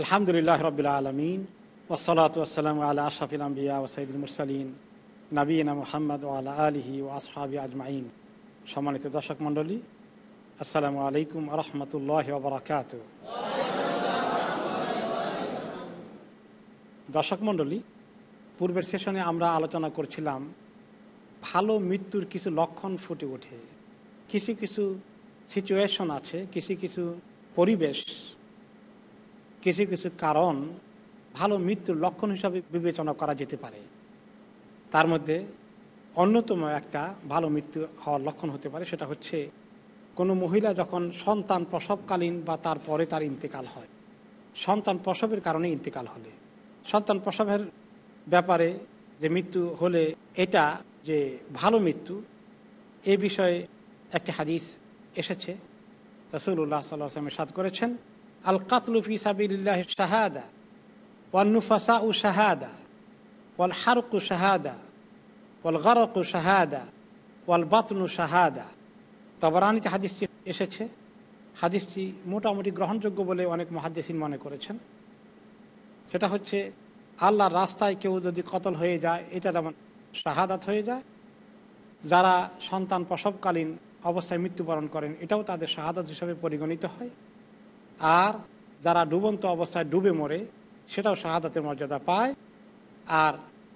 আলহামদুলিল্লাহ রবিল্লা আলমিন ওসলাত ওসালাম আল্লাহ আশাফিল আম্বিয়া সঈদুল মুরসালিন নবীনা মোহাম্মদ আল্লাহ আলহি ও আসহাবি আজমাইন। সম্মানিত দর্শক মণ্ডলী, আসসালামু আলাইকুম রহমতুল্লাহ বরাকাত দর্শক মণ্ডলী, পূর্বের সেশনে আমরা আলোচনা করছিলাম ভালো মৃত্যুর কিছু লক্ষণ ফুটে ওঠে। কিছু কিছু সিচুয়েশন আছে, কিছু কিছু পরিবেশ কিছু কিছু কারণ ভালো মৃত্যুর লক্ষণ হিসাবে বিবেচনা করা যেতে পারে। তার মধ্যে অন্যতম একটা ভালো মৃত্যু হওয়ার লক্ষণ হতে পারে, সেটা হচ্ছে কোনো মহিলা যখন সন্তান প্রসবকালীন বা তারপরে তার ইন্তেকাল হয়। সন্তান প্রসবের কারণে ইন্তেকাল হলে। সন্তান প্রসবের ব্যাপারে যে মৃত্যু হলে এটা যে ভালো মৃত্যু, এ বিষয়ে একটি হাদিস এসেছে। রসুল্লাহ সাল্লামের সাদ করেছেন আল কাতলুফি সাবিল্লাহ শাহাদা ওয়াল নুফাসা উ শাহাদা ওয়াল হারকু শাহাদা ওয়াল গারকু শাহাদা ওয়াল বাতনু শাহাদা। তবরানিতে হাদিসটি এসেছে। হাদিসটি মোটামুটি গ্রহণযোগ্য বলে অনেক মহাদ্দেসিন মনে করেছেন। সেটা হচ্ছে, আল্লাহর রাস্তায় কেউ যদি কতল হয়ে যায়, এটা যেমন শাহাদাত হয়ে যায়, যারা সন্তান প্রসবকালীন অবস্থায় মৃত্যুবরণ করেন, এটাও তাদের শাহাদাত হিসাবে পরিগণিত হয়। আর যারা ডুবন্ত অবস্থায় ডুবে মরে, সেটাও শাহাদাতের মর্যাদা পায়। আর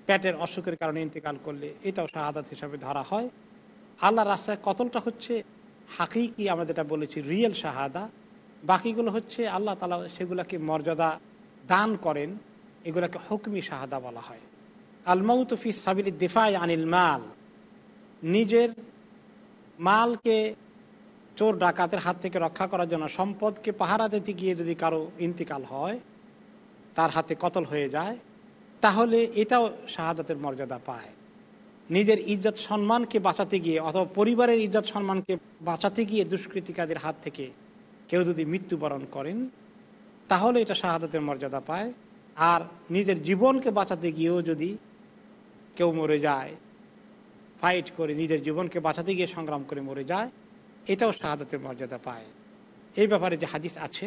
পেটের অসুখের কারণে ইন্তেকাল করলে এটাও শাহাদাত হিসাবে ধরা হয়। আল্লাহ রাস্তায় কতলটা হচ্ছে? হাকিকি আমরা যেটা বলেছি, রিয়েল শাহাদা। বাকিগুলো হচ্ছে আল্লাহ তালা সেগুলোকে মর্যাদা দান করেন, এগুলোকে হুকমি শাহাদা বলা হয়। আলমাউত ফি সাবিল দিফাই আনিল মাল। নিজের মালকে চোর ডাকাতের হাত থেকে রক্ষা করার জন্য সম্পদকে পাহারা দিতে গিয়ে যদি কারও ইন্তিকাল হয়, তার হাতে কতল হয়ে যায়, তাহলে এটাও শাহাদাতের মর্যাদা পায়। নিজের ইজ্জত সম্মানকে বাঁচাতে গিয়ে অথবা পরিবারের ইজ্জত সম্মানকে বাঁচাতে গিয়ে দুষ্কৃতিকাদের হাত থেকে কেউ যদি মৃত্যুবরণ করেন, তাহলে এটা শাহাদাতের মর্যাদা পায়। আর নিজের জীবনকে বাঁচাতে গিয়েও যদি কেউ মরে যায় ফাইট করে নিজের জীবনকে বাঁচাতে গিয়ে সংগ্রাম করে মরে যায় এটাও শাহাদাতের মর্যাদা পায়। এই ব্যাপারে যে হাদিস আছে,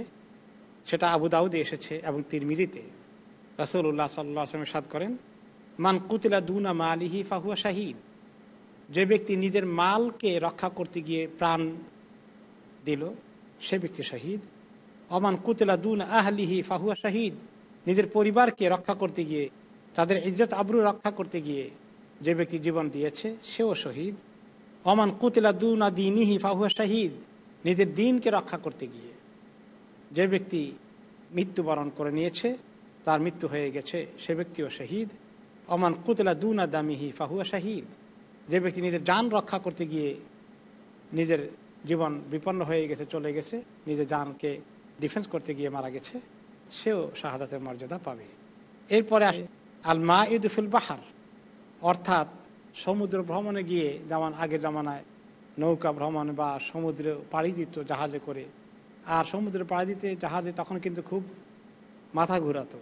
সেটা আবু দাউদে এসেছে এবং তিরমিজিতে। রাসুল্লাহ সাল্লাহ আসলামের সাদ করেন, মান কুতিলা দুনা মালিহি ফাহুয়া শাহিদ যে ব্যক্তি নিজের মালকে রক্ষা করতে গিয়ে প্রাণ দিল, সে ব্যক্তি শহীদ। অমান কুতিলা দুন আহলিহি ফাহুয়া শাহিদ নিজের পরিবারকে রক্ষা করতে গিয়ে, তাদের ইজ্জত আবরু রক্ষা করতে গিয়ে যে ব্যক্তি জীবন দিয়েছে, সেও শহীদ। অমান কুতিলা দুনা দিনিহি ফাহুয়া শাহিদ, নিজের দিনকে রক্ষা করতে গিয়ে যে ব্যক্তি মৃত্যুবরণ করে নিয়েছে, তার মৃত্যু হয়ে গেছে, সে ব্যক্তিও শহীদ। অমান কুতলা দু দুনা দামিহি ফাহুয়া শাহিদ, যে ব্যক্তি নিজের যান রক্ষা করতে গিয়ে নিজের জীবন বিপন্ন হয়ে গেছে, চলে গেছে, নিজের জানকে ডিফেন্স করতে গিয়ে মারা গেছে, সেও শাহাদাতের মর্যাদা পাবে। এরপরে আসে আল মা ইদুফুল বাহার অর্থাৎ সমুদ্র ভ্রমণে গিয়ে যেমন আগের জামানায় নৌকা ভ্রমণ বা সমুদ্রে পাড়ি দিত জাহাজে করে, আর সমুদ্রে পাড়ি দিতে জাহাজে তখন কিন্তু খুব মাথা ঘুরাতো।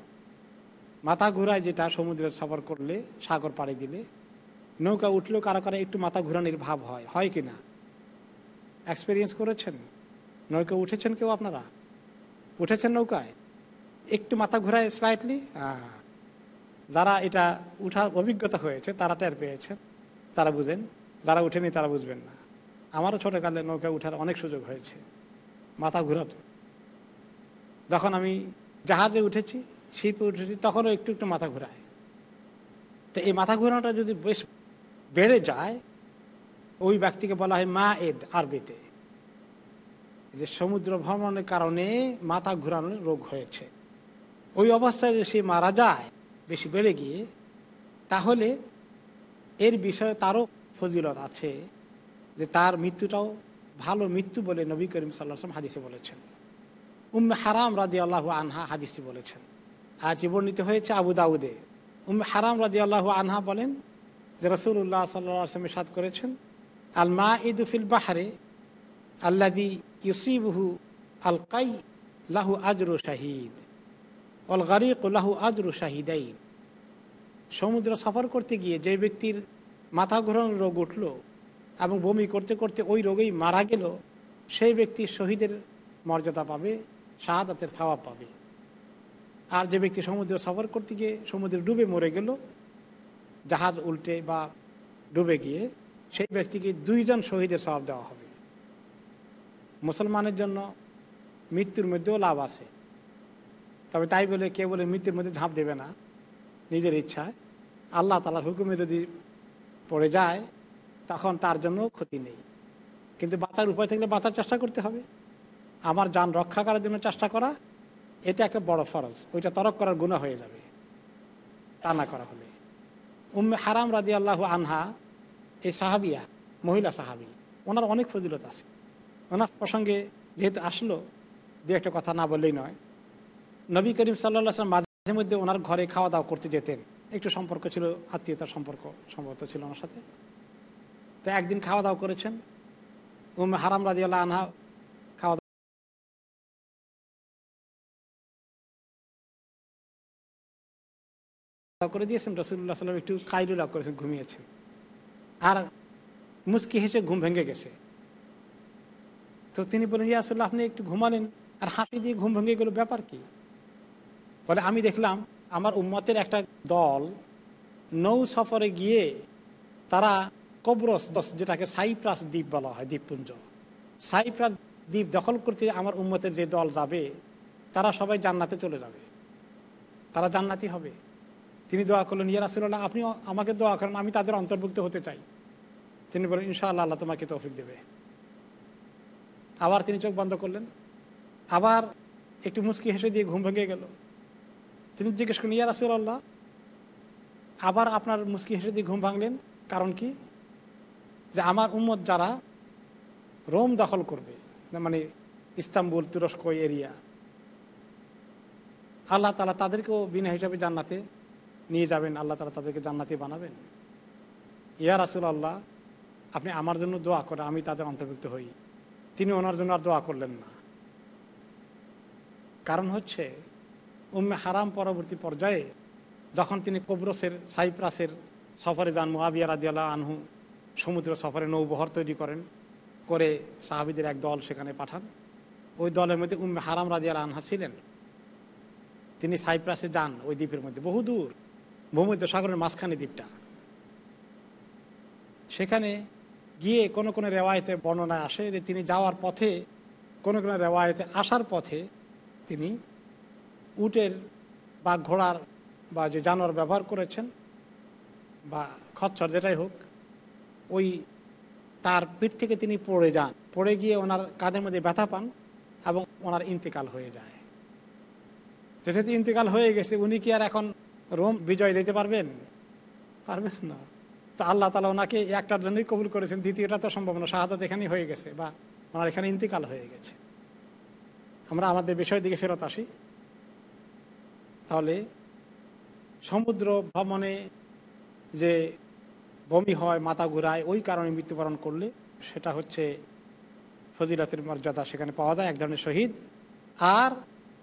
মাথা ঘুরায় যেটা সমুদ্রে সফর করলে, সাগর পাড়ি দিলে, নৌকা উঠলেও কারও কারও একটু মাথা ঘুরানির ভাব হয় হয় কি না? এক্সপিরিয়েন্স করেছেন? নৌকা উঠেছেন কেউ আপনারা? উঠেছেন নৌকায়? একটু মাথা ঘুরায় স্লাইটলি যারা এটা উঠার অভিজ্ঞতা হয়েছে, তারা টের পেয়েছেন তারা বুঝেন। যারা উঠেনি, তারা বুঝবেন না। আমারও ছোটোকালে নৌকা উঠার অনেক সুযোগ হয়েছে। মাথা ঘুরাতো। যখন আমি জাহাজে উঠেছি শিল্পে উঠেছি, তখনও একটু একটু মাথা ঘুরায়। তো এই মাথা ঘুরানোটা যদি বেশ বেড়ে যায়, ওই ব্যক্তিকে বলা হয় মা এদ আরবিতে যে সমুদ্র ভ্রমণের কারণে মাথা ঘুরানোর রোগ হয়েছে। ওই অবস্থায় যদি সে মারা যায় বেশি বেড়ে গিয়ে, তাহলে এর বিষয়ে তারও ফজিলত আছে যে তার মৃত্যুটাও ভালো মৃত্যু বলে নবী করিম সাল্লাম হাদিসে বলেছেন। উম্মে হারাম রাদি আল্লাহ আনহা হাদিসে বলেছেন। আজ বর্ণিত হয়েছে আবু দাউদে। উম্মে হারাম রাদি আল্লাহ আনহা বলেন যে রসুল্লাহ সাল্লামের সাদ করেছেন আল মা ইদুফিল বাহারে আল্লাদি ইউসিবহু আল কাই লাহু আজরু শাহিদ। অল গারিক লাহু আজরু শাহিদাইন সমুদ্র সফর করতে গিয়ে যে ব্যক্তির মাথা ঘোরানোর রোগ উঠল এবং বমি করতে করতে ওই রোগেই মারা গেল, সেই ব্যক্তি শহীদের মর্যাদা পাবে, শাহাদাতের থাওয়া পাবে। আর যে ব্যক্তি সমুদ্র সফর করতে গিয়ে সমুদ্রে ডুবে মরে গেল, জাহাজ উল্টে বা ডুবে গিয়ে সেই ব্যক্তিকে দুইজন শহীদের স্বভাব দেওয়া হবে। মুসলমানের জন্য মৃত্যুর মধ্যেও লাভ আছে। তবে তাই বলে, কে বলে মৃত্যুর মধ্যে ঝাঁপ দেবে না। নিজের ইচ্ছায়। আল্লাহ তালার হুকুমে যদি পড়ে যায়, তখন তার জন্য ক্ষতি নেই। কিন্তু বাঁচার উপায় থাকলে বাঁচার চেষ্টা করতে হবে। আমার যান রক্ষা করার জন্য চেষ্টা করা, এটা একটা বড় ফরজ। ওইটা তরক করার গুণা হয়ে যাবে। তা না করা হলে। উম্মে হারাম রাজি আল্লাহ আনহা, এই সাহাবিয়া, মহিলা সাহাবি, ওনার অনেক ফজিলত আছে। ওনার প্রসঙ্গে যেহেতু আসলো, দু একটা কথা না বললেই নয়। নবী করিম সাল্লা সাল্লাম মাঝে মধ্যে ওনার ঘরে খাওয়া দাওয়া করতে যেতেন। একটু সম্পর্ক ছিল, আত্মীয়তার সম্পর্ক সম্ভবত ছিল ওনার সাথে। তো একদিন খাওয়া দাওয়া করেছেন উম্মে হারাম রাজি আল্লাহ আনহা খাওয়া দাওয়া করে দিয়েছেন। রসুল্লাহ সাল্লাম একটু কাইলুলা করেছেন, ঘুমিয়েছেন। আর মুস্কি হেসে ঘুম ভেঙে গেছে। তো তিনি বলেন আসলে আপনি একটু ঘুমালেন। আর হাসি দিয়ে ঘুম ভেঙে গেল, ব্যাপার কি? বলে আমি দেখলাম আমার উম্মতের একটা দল নৌ সফরে গিয়ে তারা কবরস যেটাকে সাইপ্রাস দ্বীপ বলা হয়, দ্বীপপুঞ্জ। সাইপ্রাস দ্বীপ দখল করতে আমার উম্মতের যে দল যাবে, তারা সবাই জান্নাতে চলে যাবে। তারা জান্নাতি হবে। তিনি দোয়া করলেন, ইয়া রাসুল্লাহ আপনি আমাকে দোয়া করেন, আমি তাদের অন্তর্ভুক্ত হতে চাই। তিনি বলেন ইনশাআল্লাহ, আল্লাহ তোমাকে তৌফিক দেবে। আবার তিনি চোখ বন্ধ করলেন। আবার একটু মুচকি হেসে দিয়ে ঘুম ভেঙে গেল। তিনি জিজ্ঞেস করলেন, ইয়া রাসুল্লাহ আবার আপনার মুচকি হেসে দিয়ে ঘুম ভাঙলেন? কারণ কি? যে আমার উম্মত যারা রোম দখল করবে মানে ইস্তাম্বুল, তুরস্ক এরিয়া, আল্লাহ তালা তাদেরকেও বিনা হিসাবে জান্নাতে নিয়ে যাবেন, আল্লাহ তালা তাদেরকে জান্নাতে বানাবেন। ইয়া রাসুল আল্লাহ আপনি আমার জন্য দোয়া করেন, আমি তাদের অন্তর্ভুক্ত হই। তিনি ওনার জন্য আর দোয়া করলেন না। কারণ হচ্ছে উম্মে হারাম পরবর্তী পর্যায়ে যখন তিনি কবরসের, সাইপ্রাসের সফরে যান, মুআবিয়া রাদিয়াল্লাহ আনহু সমুদ্র সফরে নৌবহর তৈরি করেন, করে সাহাবিদের এক দল সেখানে পাঠান। ওই দলের মধ্যে উম্মে হারাম রাজিয়াল আনহা ছিলেন। তিনি সাইপ্রাসে যান ওই দ্বীপের মধ্যে, বহু দূর ভূমধ্য সাগরের মাঝখানে দ্বীপটা। সেখানে গিয়ে কোনো কোনো রেওয়ায়তে বর্ণনা আসে যে তিনি যাওয়ার পথে, কোনো কোনো রেওয়ায়তে আসার পথে তিনি উটের বা ঘোড়ার বা যে জানোয়ার ব্যবহার করেছেন বা খচ্চর যেটাই হোক, ওই তার পিঠ থেকে তিনি পড়ে যান। পড়ে গিয়ে ওনার কাঁধের মধ্যে ব্যথা পান এবং ওনার ইন্তেকাল হয়ে যায়। যেহেতু ইন্তেকাল হয়ে গেছে, উনি কি আর এখন রোম বিজয় যেতে পারবেন? পারবেন না। তো আল্লাহ তালা ওনাকে একটার জন্যই কবুল করেছেন, দ্বিতীয়টা তো সম্ভব না, শাহাদত এখানেই হয়ে গেছে বা ওনার এখানে ইন্তিকাল হয়ে গেছে। আমরা আমাদের বিষয়ের দিকে ফেরত আসি। তাহলে সমুদ্র ভ্রমণে যে বমি হয়, মাথা ঘুরায়, ওই কারণে মৃত্যুবরণ করলে সেটা হচ্ছে ফজিলাতের মর্যাদা সেখানে পাওয়া যায়, এক ধরনের শহীদ। আর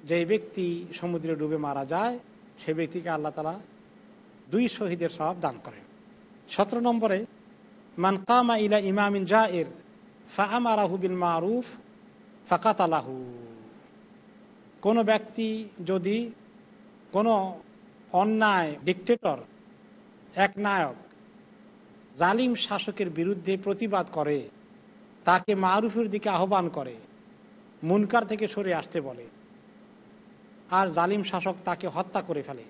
যে ব্যক্তি সমুদ্রে ডুবে মারা যায়, সে ব্যক্তিকে আল্লাহ তালা দুই শহীদের স্বভাব দান করেন। সতেরো নম্বরে, মান কামা ইলা ইমামিন জা এর ফামারাহু বিল মারুফ ফাকাত আলাহু কোনো ব্যক্তি যদি কোনো অন্যায় ডিকটেটর এক নায়ক, জালিম শাসকের বিরুদ্ধে প্রতিবাদ করে, তাকে মারুফের দিকে আহ্বান করে, মুনকার থেকে সরে আসতে বলে। আর জালিম শাসক তাকে হত্যা করে ফেলে।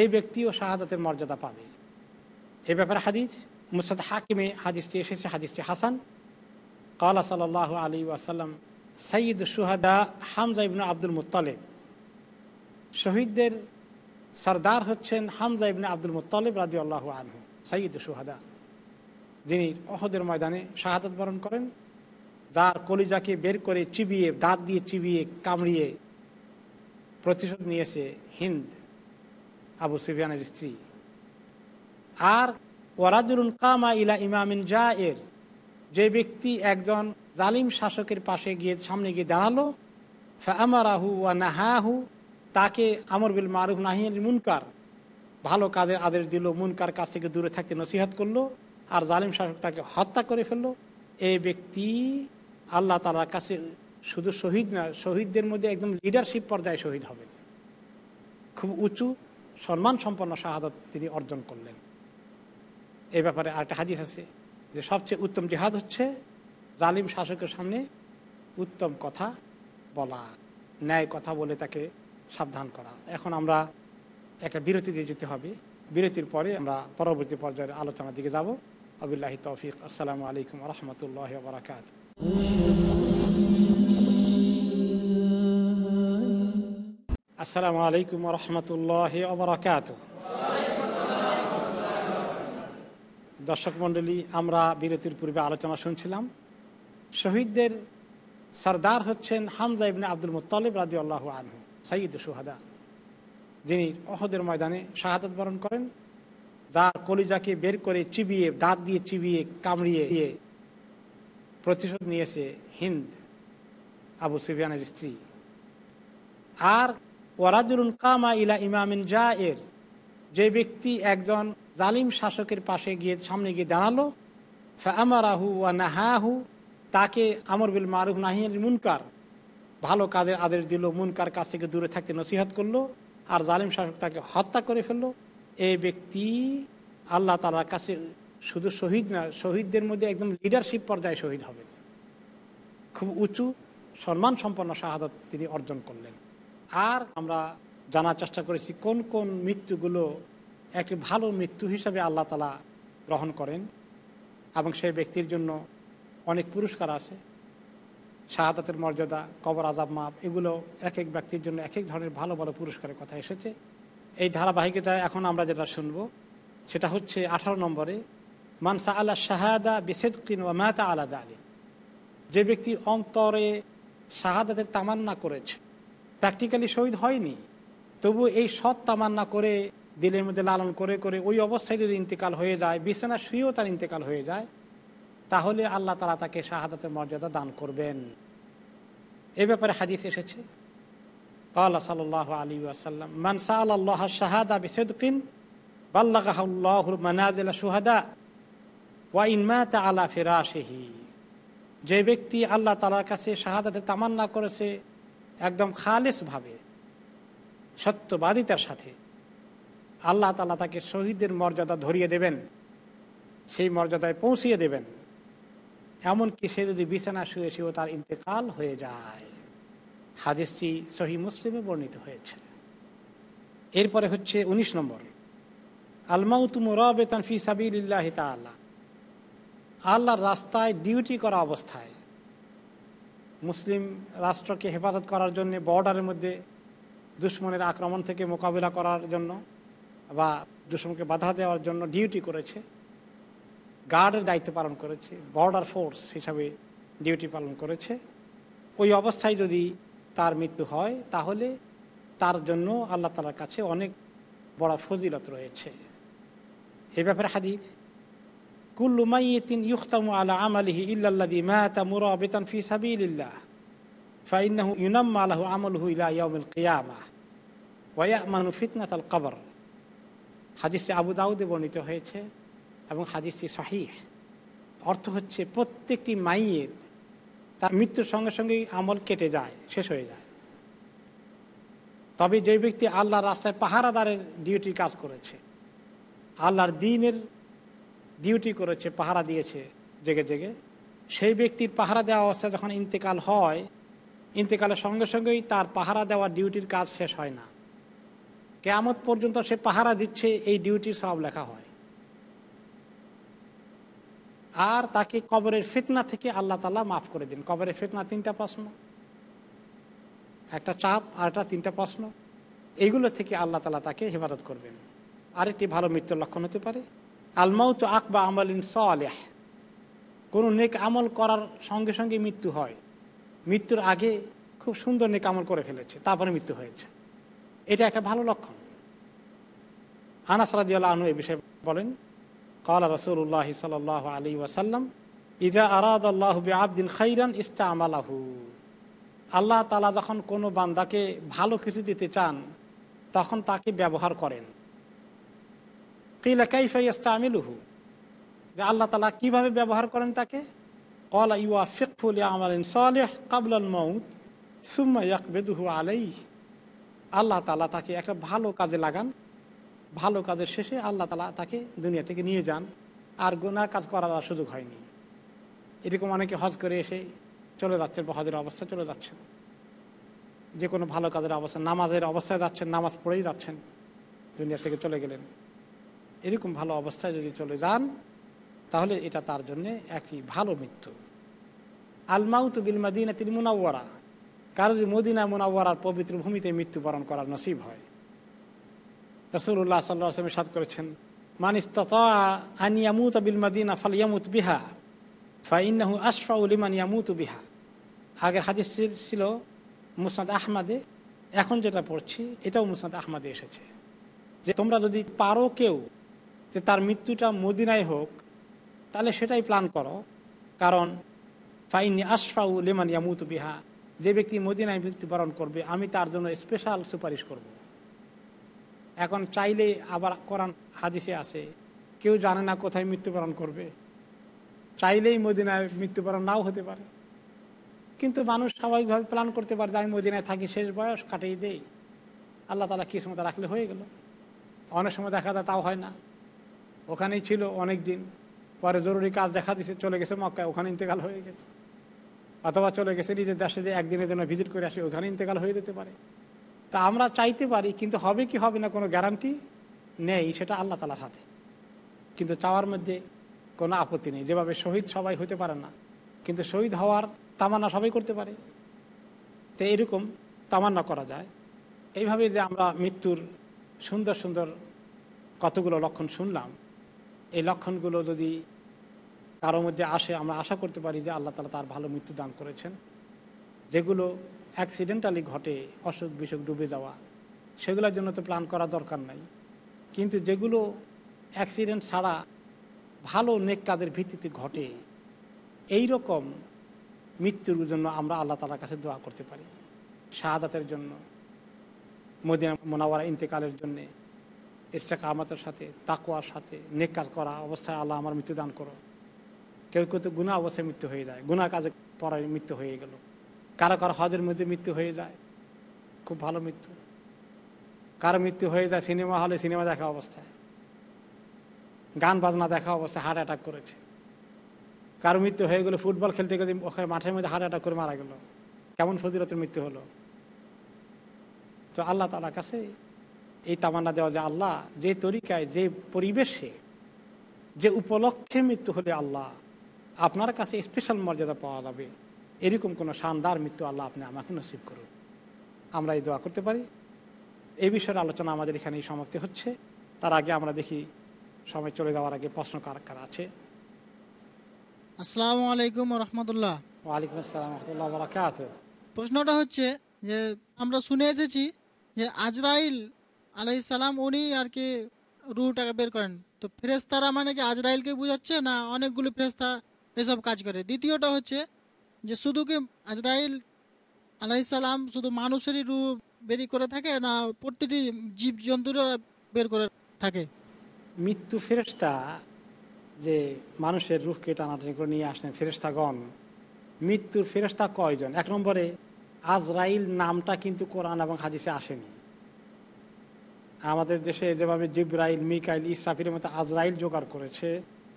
এই ব্যক্তিও শাহাদাতের মর্যাদা পাবে। এ ব্যাপারে হাদিস মুসাদ হাকিমে হাদিসটি এসেছে, হাদিসটি হাসান। কালা সাল আলী ওয়াসাল্লাম সঈদ সুহাদা হামজা ইবনু আব্দুল মুতালেব শহীদদের সর্দার হচ্ছেন হামজা ইবনে আব্দুল মুতালেব রাজি আল্লাহ আনহু সঈদ সুহাদা যিনি অহদের ময়দানে শাহাদত বরণ করেন, যার কলিজাকে বের করে চিবিয়ে, দাঁত দিয়ে চিবিয়ে, কামড়িয়ে প্রতিশোধ নিয়েছে হিন্দ আবু সুফিয়ানের স্ত্রী। আর ওয়ারাদুল কামা ইলা ইমামিন জা এর যে ব্যক্তি একজন জালিম শাসকের পাশে গিয়ে, সামনে গিয়ে দাঁড়াল আমারাহু ওয়া নাহাহু তাকে আমর বিল মারুফ নাহিয়ান মুনকার। ভালো কাজের আদেশ দিল, মুনকার কাছ থেকে দূরে থাকতে নসিহত করল, আর জালিম শাসক তাকে হত্যা করে ফেলল। এই ব্যক্তি আল্লাহ তালার কাছে শুধু শহীদ না, শহীদদের মধ্যে একদম লিডারশিপ পর্যায়ে শহীদ হবে। খুব উঁচু সম্মান সম্পন্ন শাহাদত তিনি অর্জন করলেন। এ ব্যাপারে আরেকটা হাদিস আছে, যে সবচেয়ে উত্তম জেহাদ হচ্ছে জালিম শাসকের সামনে উত্তম কথা বলা, ন্যায় কথা বলে তাকে সাবধান করা। এখন আমরা একটা বিরতি দিয়ে যেতে হবে। বিরতির পরে আমরা পরবর্তী পর্যায়ের আলোচনার দিকে যাব। আবিল্লাহি তৌফিক। আসসালামু আলাইকুম রহমতুল্লাহ বারাকাত আসসালামু আলাইকুম রহমতুল্লাহ বারাকাত দর্শক মণ্ডলী, আমরা বিরতির পূর্বে আলোচনা শুনছিলাম। শহীদদের সর্দার হচ্ছেন হামজা ইবনে আব্দুল মুতালিব রাজি আল্লাহ আনহু। সাইদ সুহাদা যিনি অহদের ময়দানে শাহাদত বরণ করেন, যার কলিজাকে বের করে চিবিয়ে, দাঁত দিয়ে চিবিয়ে, কামড়িয়ে দিয়ে প্রতিশোধ নিয়েছে হিন্দ আবু সুফিয়ানের স্ত্রী। আর ওয়ারাদুল কামা ইলা ইমামিন জা এর যে ব্যক্তি একজন জালিম শাসকের পাশে গিয়ে, সামনে গিয়ে দাঁড়াল আমারাহু ওয়া নাহাহু, তাকে আমর বিল মারুফ নাহিয়াল মুনকার ভালো কাজের আদেশ দিল, মুনকার কাছ থেকে দূরে থাকতে নসিহত করল, আর জালিম শাসক তাকে হত্যা করে ফেলল। এই ব্যক্তি আল্লাহ তালার কাছে শুধু শহীদ না, শহীদদের মধ্যে একদম লিডারশিপ পর্যায়ে শহীদ হবে খুব উঁচু সম্মান সম্পন্ন শাহাদত তিনি অর্জন করলেন। আর আমরা জানার চেষ্টা করেছি, কোন কোন মৃত্যুগুলো একটি ভালো মৃত্যু হিসাবে আল্লাহ তালা গ্রহণ করেন, এবং সেই ব্যক্তির জন্য অনেক পুরস্কার আছে। শাহাদাতের মর্যাদা, কবর আজাব মাপ, এগুলো এক এক ব্যক্তির জন্য এক এক ধরনের ভালো ভালো পুরস্কারের কথা এসেছে। এই ধারাবাহিকতায় এখন আমরা যেটা শুনব, সেটা হচ্ছে আঠারো নম্বরে মানসা আল্লাহ শাহাদা বেসেদিন ও মাতা আলাদা আলী যে ব্যক্তি অন্তরে শাহাদাতের তামান্না করেছে, প্র্যাকটিক্যালি শহীদ হয়নি তবু এই সৎ তামান্না করে, দিলের মধ্যে লালন করে করে ওই অবস্থায় যদি ইন্তেকাল হয়ে যায় বিছানা শুয়েও তার ইন্তেকাল হয়ে যায় তাহলে আল্লাহ তালা তাকে শাহাদাতের মর্যাদা দান করবেন। এ ব্যাপারে হাদিস এসেছে। কালা সাল আলী আসাল্লাম মানসা আল্লাহ শাহাদা বিসেদিন বাল্লাহ মানাজিল সুহাদা ওয়া ইনমাত আলা ফিরাশেহি। যে ব্যক্তি আল্লাহ তালার কাছে শাহাদাতে তামান্না করেছে, একদম খালেসভাবে, সত্যবাদিতার সাথে, আল্লাহ তালা তাকে শহীদের মর্যাদা ধরিয়ে দেবেন। সেই মর্যাদায় পৌঁছিয়ে দেবেন। এমনকি সে যদি বিছানা শুয়ে শুয়েও তার ইন্তেকাল হয়ে যায়। হাদিসটি সহি মুসলিমে বর্ণিত হয়েছে। এরপরে হচ্ছে ১৯ নম্বর। আলমাউতুম রবেতান ফি সাবিল্লাহ তাল্লাহ আল্লাহর রাস্তায় ডিউটি করা অবস্থায় মুসলিম রাষ্ট্রকে হেফাজত করার জন্য বর্ডারের মধ্যে দুশ্মনের আক্রমণ থেকে মোকাবিলা করার জন্য বা দুশ্মনকে বাধা দেওয়ার জন্য ডিউটি করেছে। গার্ডের দায়িত্ব পালন করেছে বর্ডার ফোর্স হিসাবে ডিউটি পালন করেছে। ওই অবস্থায় যদি তার মৃত্যু হয়, তাহলে তার জন্য আল্লাহ তালার কাছে অনেক বড় ফজিলত রয়েছে। এ ব্যাপারে হাদিদ কুল্লু মাইয়িন ইউখতামু আলা আমালিহি ইল্লাল্লাযী মাতা মুরাবিতান ফি সাবিলিল্লাহ, ফাইন্নাহু ইউনাম্মা আলাহু আমালুহু ইলা ইয়াউমিল কিয়ামাহ ওয়া ইয়ামানু ফিতনাতাল কবর হাদিসে আবু দাউদে বর্ণিত হয়েছে এবং হাদিসটি সহিহ। অর্থ হচ্ছে প্রত্যেকটি মাইয়ের তার মৃত্যুর সঙ্গে সঙ্গেই আমল কেটে যায়, শেষ হয়ে যায়। তবে যে ব্যক্তি আল্লাহর রাস্তায় পাহারাদারের ডিউটির কাজ করেছে, আল্লাহর দিনের ডিউটি করেছে, পাহারা দিয়েছে জেগে জেগে, সেই ব্যক্তির পাহারা দেওয়া অবস্থায় যখন ইন্তেকাল হয়, ইন্তেকালের সঙ্গে সঙ্গেই তার পাহারা দেওয়া ডিউটির কাজ শেষ হয় না। কেয়ামত পর্যন্ত সে পাহারা দিচ্ছে, এই ডিউটির সব লেখা হয়। আর তাকে কবরের ফিতনা থেকে আল্লাহ তালা মাফ করে দিন। কবরের ফিতনা তিনটা প্রশ্ন। একটা চাপ, আর একটা তিনটা প্রশ্ন। এইগুলো থেকে আল্লাহ তালা তাকে হেফাজত করবেন। আরেকটি ভালো মৃত্যুর লক্ষণ হতে পারে। আলমাউত আকবা আমলিন সালেহ। কোনো নেক আমল করার সঙ্গে সঙ্গে মৃত্যু হয়। মৃত্যুর আগে খুব সুন্দর নেক আমল করে ফেলেছে, তারপরে মৃত্যু হয়েছে। এটা একটা ভালো লক্ষণ। আনাস রাদিয়াল্লাহ আনু এ বিষয়ে বলেন কালা রসুল্লাহ সাল আলী ওয়াসাল্লাম ইদা আরাদ আল্লাহ আবদিন খাইরান ইস্তা আমালাহু আল্লাহ তালা যখন কোনো বান্দাকে ভালো কিছু দিতে চান, তখন তাকে ব্যবহার করেন। কিলা কাইফাই ইস্তা আমিলুহু যে আল্লাহ তালা কীভাবে ব্যবহার করেন তাকে? কলা ইউয়া ফিকুল আমালিন সালেহ কাবলাল মৌত সুম্মা ইয়াকবেদুহু আলাই আল্লাহ তালা তাকে একটা ভালো কাজে লাগান। ভালো কাজের শেষে আল্লাহ তালা তাকে দুনিয়া থেকে নিয়ে যান, আর গোনা কাজ করার আর সুযোগ হয়নি। এরকম অনেকে হজ করে এসে চলে যাচ্ছেন বা হজের অবস্থা চলে যাচ্ছেন যে কোনো ভালো কাজের অবস্থা, নামাজের অবস্থায় যাচ্ছেন, নামাজ পড়েই যাচ্ছেন, দুনিয়া থেকে চলে গেলেন। এরকম ভালো অবস্থায় যদি চলে যান, তাহলে এটা তার জন্য একটি ভালো মৃত্যু। আলমাউত বিল মাদিনা তিনি মুনাওয়ারা কারও যদি মদিনা মুনাওয়ারার পবিত্র ভূমিতে মৃত্যুবরণ করার নসিব হয় রসুল্লাহ সাল্লাহ আসলামের সাদ করেছেন মানিস্তা আনিয়ামুত বিল মাদিনা ফাল ইয়ামুত বিহা, ফাইন্নাহু আশফা উলিমান ইয়ামুত বিহা। আগের হাদিস ছিল মুসাদ আহমাদে, এখন যেটা পড়ছি এটাও মুসাদ আহমাদে এসেছে। যে তোমরা যদি পারো কেউ যে তার মৃত্যুটা মদিনায় হোক, তাহলে সেটাই প্ল্যান করো। কারণ ফাইনি আশফাউ লেমান ইয়ামুত বিহা, যে ব্যক্তি মদিনায় মৃত্যুবরণ করবে, আমি তার জন্য স্পেশাল সুপারিশ করব। এখন চাইলে আবার কোরআন হাদিসে আছে। কেউ জানে না কোথায় মৃত্যুবরণ করবে। চাইলেই মদিনায় মৃত্যুবরণ নাও হতে পারে। কিন্তু মানুষ স্বাভাবিকভাবে প্ল্যান করতে পারে যে আমি মদিনায় থাকি, শেষ বয়স কাটিয়ে দেই। আল্লাহ তালা কিসমত রাখলে হয়ে গেল। অনেক সময় দেখা যায় তাও হয় না। ওখানেই ছিল অনেক দিন। পরে জরুরি কাজ দেখা দিছে, চলে গেছে মক্কায়, ওখানে ইন্তেকাল হয়ে গেছে। অথবা চলে গেছে নিজের দেশে যে একদিনের জন্য ভিজিট করে আসে, ওখানে ইন্তেকাল হয়ে যেতে পারে। তা আমরা চাইতে পারি, কিন্তু হবে কি হবে না কোনো গ্যারান্টি নেই, সেটা আল্লাহ তালার হাতে। কিন্তু চাওয়ার মধ্যে কোনো আপত্তি নেই। যেভাবে শহীদ সবাই হতে পারে না, কিন্তু শহীদ হওয়ার তামান্না সবাই করতে পারে। তো এরকম তামান্না করা যায়। এইভাবে যে আমরা মৃত্যুর সুন্দর সুন্দর কতগুলো লক্ষণ শুনলাম, এই লক্ষণগুলো যদি কারোর মধ্যে আসে, আমরা আশা করতে পারি যে আল্লাহ তালা তার ভালো মৃত্যু দান করেছেন। যেগুলো অ্যাক্সিডেন্টালি ঘটে, অসুখ বিসুখ ডুবে যাওয়া, সেগুলোর জন্য তো প্ল্যান করা দরকার নাই। কিন্তু যেগুলো অ্যাক্সিডেন্ট ছাড়া ভালো নেক কাজের ভিত্তিতে ঘটে এই রকম মৃত্যুর জন্য আমরা আল্লাহ তালার কাছে দোয়া করতে পারি। শাহাদাতের জন্য, মদিনা মোনাওয়ারা ইন্তেকালের জন্যে, ইস্তেকামাতের সাথে তাকুয়ার সাথে নেক কাজ করা অবস্থায় আল্লাহ আমার মৃত্যু দান করো। কেউ কেউ তো গুণা অবস্থায় মৃত্যু হয়ে যায় গুণা কাজে পরে মৃত্যু হয়ে গেল। কারও কারও হজের মধ্যে মৃত্যু হয়ে যায়। খুব ভালো মৃত্যু। কারও মৃত্যু হয়ে যায় সিনেমা হলে সিনেমা দেখা অবস্থায়। গান বাজনা দেখা অবস্থায় হার্ট অ্যাটাক করেছে। কারও মৃত্যু হয়ে গেলো ফুটবল খেলতে গেলে ওখানে মাঠের মধ্যে হার্ট অ্যাটাক করে মারা গেল। কেমন ফজিলতের মৃত্যু হলো? তো আল্লাহ তালার কাছে এই তামান্না দেওয়া যে আল্লাহ যে তরিকায়, যে পরিবেশে, যে উপলক্ষে মৃত্যু হলে আল্লাহ আপনার কাছে স্পেশাল মর্যাদা পাওয়া যাবে। এরকম কোনো শানদার মৃত্যু আল্লাহ আপনি আমাকে নসিব করুন। আমরা এই দোয়া করতে পারি। এই বিষয়ের আলোচনা আমাদের এখানেই সমাপ্তি হচ্ছে। তার আগে আমরা দেখি সময় চলে যাওয়ার আগে প্রশ্ন কার কার আছে। আসসালামু আলাইকুম রহমতুল্লাহ। ওয়ালাইকুম আসসালাম রহমতুল্লাহ বরাকাত প্রশ্নটা হচ্ছে যে আমরা শুনে এসেছি যে আজরাইল আলাইসালাম উনি আর কি রুটাকে বের করেন। তো ফেরেস্তারা মানে কি আজরাইলকে বুঝাচ্ছে না অনেকগুলো ফেরেস্তা এসব কাজ করে? দ্বিতীয়টা হচ্ছে যে শুধু কি আজরাইল আলাইসালাম শুধু মানুষেরই রূপ বেরি করে থাকে না প্রতিটি জীব জন্তুরও বের করে থাকে? মৃত্যু ফেরেস্তা যে মানুষের রুখকে টানাটানি করে নিয়ে আসেন ফেরেস্তাগণ মৃত্যুর ফেরেস্তা কয়জন? এক নম্বরে, আজরাইল নামটা কিন্তু কোরআন এবং হাদিসে আসেনি। আমাদের দেশে যেভাবে জিব্রাইল, মিকাইল ইসরাফির মতো আজরাইল জোগাড় করেছে,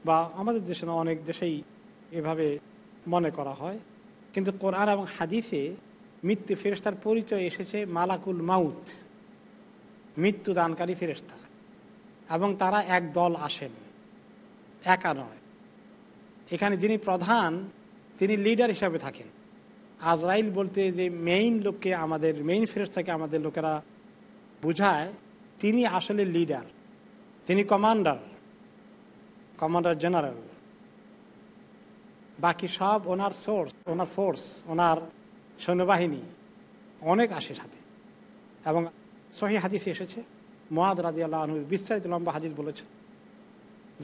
বা আমাদের দেশে অনেক দেশেই এভাবে মনে করা হয়। কিন্তু কোরআন এবং হাদিসে মৃত্যু ফেরেস্তার পরিচয় এসেছে মালাকুল মাউত, মৃত্যু দানকারী ফেরেস্তা এবং তারা এক দল আসেন, একা নয়। এখানে যিনি প্রধান, তিনি লিডার হিসাবে থাকেন। আজরাইল বলতে যে মেইন লোককে আমাদের মেইন ফেরেস্তাকে আমাদের লোকেরা বুঝায়, তিনি আসলে লিডার, তিনি কমান্ডার কমান্ডার জেনারেল। বাকি সব ওনার সোর্স ওনার ফোর্স ওনার সৈন্যবাহিনী অনেক আসে সাথে। এবং সহি হাদিসে এসেছে মহাদ রাজি আল্লাহ বিস্তারিত লম্বা হাদিস বলেছে,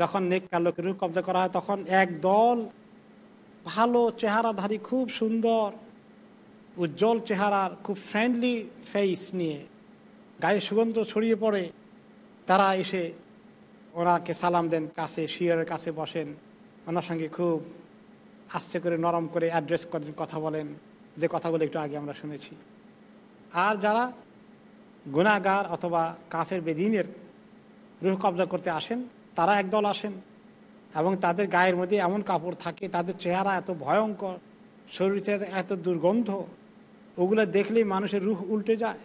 যখন নেককার লোকের রূপ কবজা করা হয়, তখন এক দল ভালো চেহারাধারী, খুব সুন্দর, উজ্জ্বল চেহারার খুব ফ্রেন্ডলি ফেস নিয়ে গায়ে সুগন্ধ ছড়িয়ে পড়ে, তারা এসে ওনাকে সালাম দেন, কাছে শিয়রের কাছে বসেন। ওনার সঙ্গে খুব আস্তে করে, নরম করে অ্যাড্রেস করেন, কথা বলেন। যে কথাগুলো একটু আগে আমরা শুনেছি। আর যারা গুণাগার অথবা কাফের বেদিনের রুহ কবজা করতে আসেন, তারা একদল আসেন এবং তাদের গায়ের মধ্যে এমন কাপড় থাকে, তাদের চেহারা এত ভয়ঙ্কর, শরীর থেকে এত দুর্গন্ধ, ওগুলো দেখলেই মানুষের রুহ উল্টে যায়।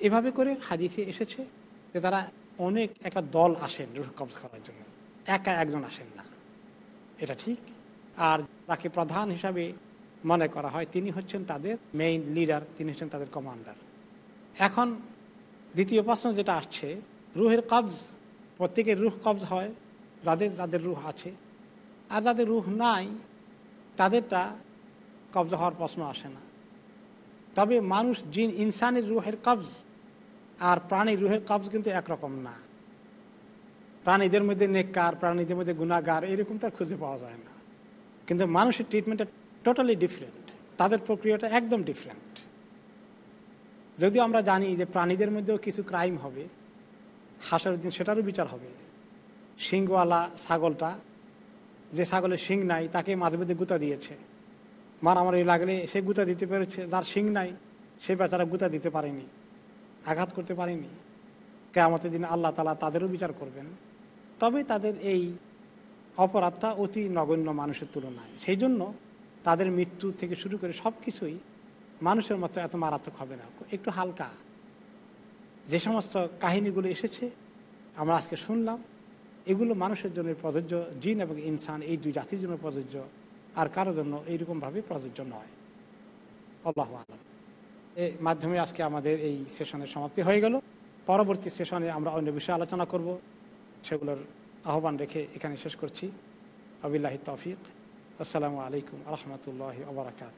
এভাবে করে হাদিসে এসেছে যে তারা অনেক, একটা দল আসেন রুহ কবজ করার জন্য। একা একজন আসেন না। এটা ঠিক। আর তাকে প্রধান হিসাবে মনে করা হয়, তিনি হচ্ছেন তাদের মেইন লিডার তিনি হচ্ছেন তাদের কমান্ডার এখন দ্বিতীয় প্রশ্ন যেটা আসছে, রুহের কবজ, প্রত্যেকের রুহ কবজ হয়, যাদের যাদের রুহ আছে। আর যাদের রুহ নাই, তাদেরটা কবজ হওয়ার প্রশ্ন আসে না। তবে মানুষ জিন, ইনসানের রুহের কবজ আর প্রাণীর রুহের কবজ কিন্তু একরকম না। প্রাণীদের মধ্যে নেককার, প্রাণীদের মধ্যে গুণাগার এরকম তার খুঁজে পাওয়া যায় না। কিন্তু মানুষের ট্রিটমেন্টটা টোটালি ডিফারেন্ট তাদের প্রক্রিয়াটা একদম ডিফারেন্ট যদিও আমরা জানি যে প্রাণীদের মধ্যেও কিছু ক্রাইম হবে, হাসার দিন সেটারও বিচার হবে। শিংওয়ালা ছাগলটা, যে ছাগলের শিং নাই, তাকে মাঝে মধ্যে গুতা দিয়েছে। মারামারি লাগলে সে গুতা দিতে পেরেছে, যার শিং নাই, সে বেচারা গুতা দিতে পারেনি, আঘাত করতে পারেনি। কেয়ামতের দিন আল্লাহ তালা তাদেরও বিচার করবেন। তবে তাদের এই অপরাধটা অতি নগণ্য মানুষের তুলনায়। সেই জন্য তাদের মৃত্যু থেকে শুরু করে সব কিছুই মানুষের মতো এত মারাত্মক হবে না। একটু হালকা। যে সমস্ত কাহিনীগুলো এসেছে, আমরা আজকে শুনলাম, এগুলো মানুষের জন্য প্রযোজ্য, জিন এবং ইনসান এই দুই জাতির জন্য প্রযোজ্য, আর কারোর জন্য এইরকমভাবে প্রযোজ্য নয়। আল্লাহ আলম। এর মাধ্যমে আজকে আমাদের এই সেশনের সমাপ্তি হয়ে গেল। পরবর্তী সেশনে আমরা অন্য বিষয়ে আলোচনা করব। সেগুলোর আহ্বান রেখে এখানে শেষ করছি। আবিল্লাহি তৌফিক। আসসালামু আলাইকুম রহমতুল্লাহ আবরাকাত